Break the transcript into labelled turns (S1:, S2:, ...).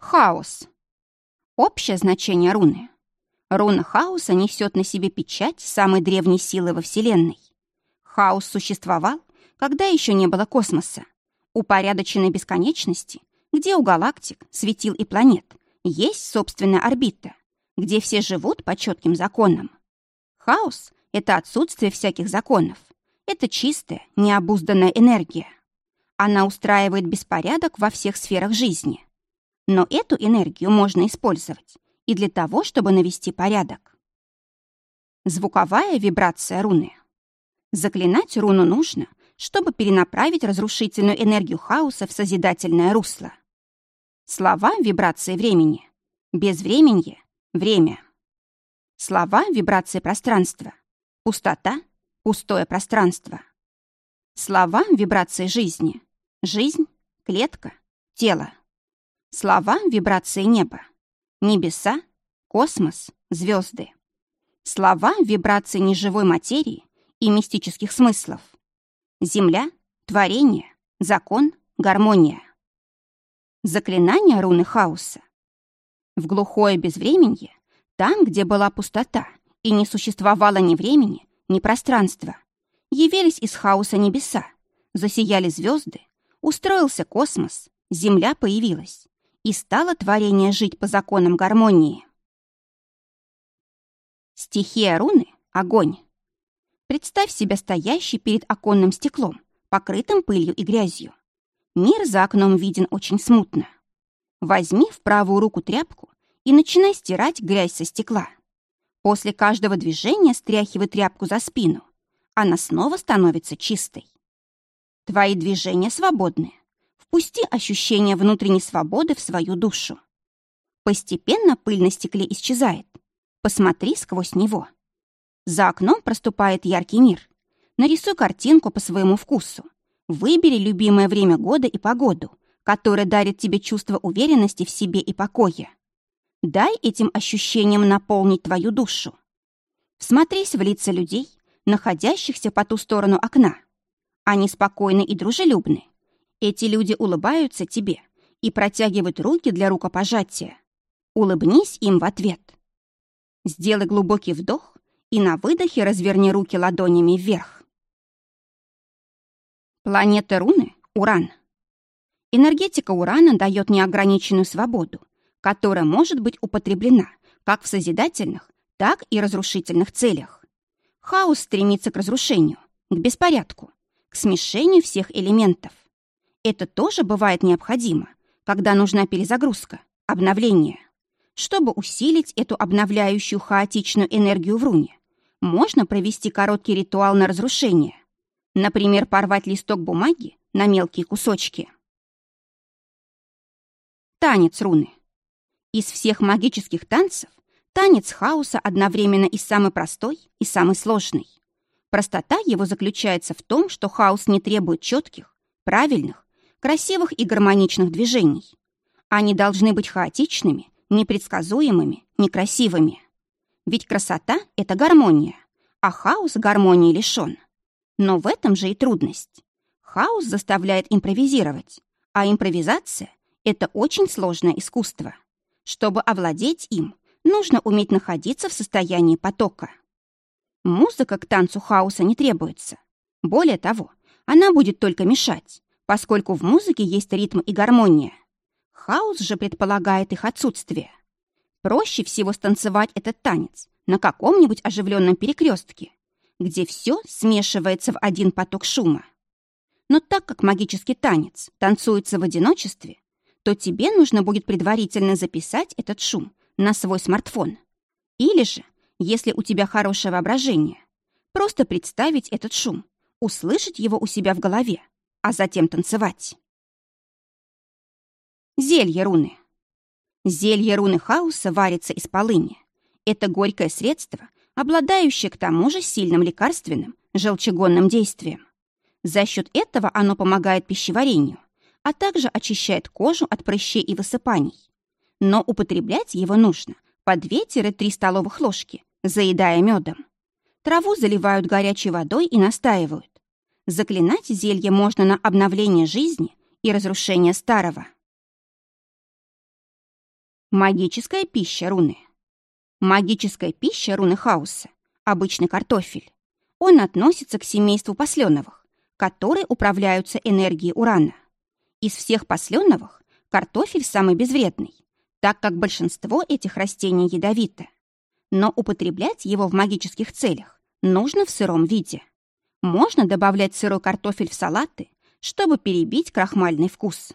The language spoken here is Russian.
S1: Хаос. Общее значение руны. Руна хаоса несет на себе печать самой древней силы во Вселенной. Хаос существовал, когда еще не было космоса, упорядоченной бесконечности, где у галактик, светил и планет есть собственная орбита, где все живут по четким законам. Хаос — это отсутствие всяких законов. Это чистая, необузданная энергия. Она устраивает беспорядок во всех сферах жизни. Но эту энергию можно использовать и для того, чтобы навести порядок. Звуковая вибрация руны. Заклинать руну нужно, чтобы перенаправить разрушительную энергию хаоса в созидательное русло. Слова вибрации времени. Безвременье — время. Слова вибрации пространства. Пустота — пустое пространство. Слова вибрации жизни. Жизнь, клетка, тело. Слова вибрации неба. Небеса, космос, звезды. Слова вибрации неживой материи и мистических смыслов. Земля, творение, закон, гармония. Заклинание руны хаоса. В глухое безвременье, там, где была пустота и не существовало ни времени, ни пространства, явились из хаоса небеса, засияли звезды, устроился космос, Земля появилась и стало творение жить по законам гармонии. Стихия руны — огонь. Представь себя стоящий перед оконным стеклом, покрытым пылью и грязью. Мир за окном виден очень смутно. Возьми в правую руку тряпку и начинай стирать грязь со стекла. После каждого движения стряхивай тряпку за спину. Она снова становится чистой. Твои движения свободны. Впусти ощущение внутренней свободы в свою душу. Постепенно пыль на стекле исчезает. Посмотри сквозь него. За окном проступает яркий мир. Нарисуй картинку по своему вкусу. Выбери любимое время года и погоду, которое дарит тебе чувство уверенности в себе и покоя. Дай этим ощущениям наполнить твою душу. Всмотрись в лица людей, находящихся по ту сторону окна. Они спокойны и дружелюбны. Эти люди улыбаются тебе и протягивают руки для рукопожатия. Улыбнись им в ответ. Сделай глубокий вдох и на выдохе разверни руки ладонями вверх. Планета Руны — Уран. Энергетика Урана дает неограниченную свободу, которая может быть употреблена как в созидательных, так и разрушительных целях. Хаос стремится к разрушению, к беспорядку, к смешению всех элементов. Это тоже бывает необходимо, когда нужна перезагрузка, обновление. Чтобы усилить эту обновляющую хаотичную энергию в руне, можно провести короткий ритуал на разрушение. Например, порвать листок бумаги на мелкие кусочки. Танец руны. Из всех магических танцев танец хаоса одновременно и самый простой, и самый сложный. Простота его заключается в том, что хаос не требует четких, правильных, красивых и гармоничных движений. Они должны быть хаотичными, непредсказуемыми, некрасивыми. Ведь красота — это гармония, а хаос гармонии лишен. Но в этом же и трудность. Хаос заставляет импровизировать, а импровизация — это очень сложное искусство. Чтобы овладеть им, нужно уметь находиться в состоянии потока. Музыка к танцу хаоса не требуется. Более того, она будет только мешать, поскольку в музыке есть ритм и гармония. Хаос же предполагает их отсутствие. Проще всего станцевать этот танец на каком-нибудь оживленном перекрестке, где все смешивается в один поток шума. Но так как магический танец танцуется в одиночестве, то тебе нужно будет предварительно записать этот шум на свой смартфон. Или же, если у тебя хорошее воображение, просто представить этот шум, услышать его у себя в голове а затем танцевать. Зелье руны. Зелье руны хаоса варится из полыни. Это горькое средство, обладающее к тому же сильным лекарственным, желчегонным действием. За счет этого оно помогает пищеварению, а также очищает кожу от прыщей и высыпаний. Но употреблять его нужно по 2-3 столовых ложки, заедая медом. Траву заливают горячей водой и настаивают. Заклинать зелье можно на обновление жизни и разрушение старого. Магическая пища руны. Магическая пища руны хаоса – обычный картофель. Он относится к семейству посленовых, которые управляются энергией урана. Из всех посленовых картофель самый безвредный, так как большинство этих растений ядовито. Но употреблять его в магических целях нужно в сыром виде. Можно добавлять сырой картофель в салаты, чтобы перебить крахмальный вкус.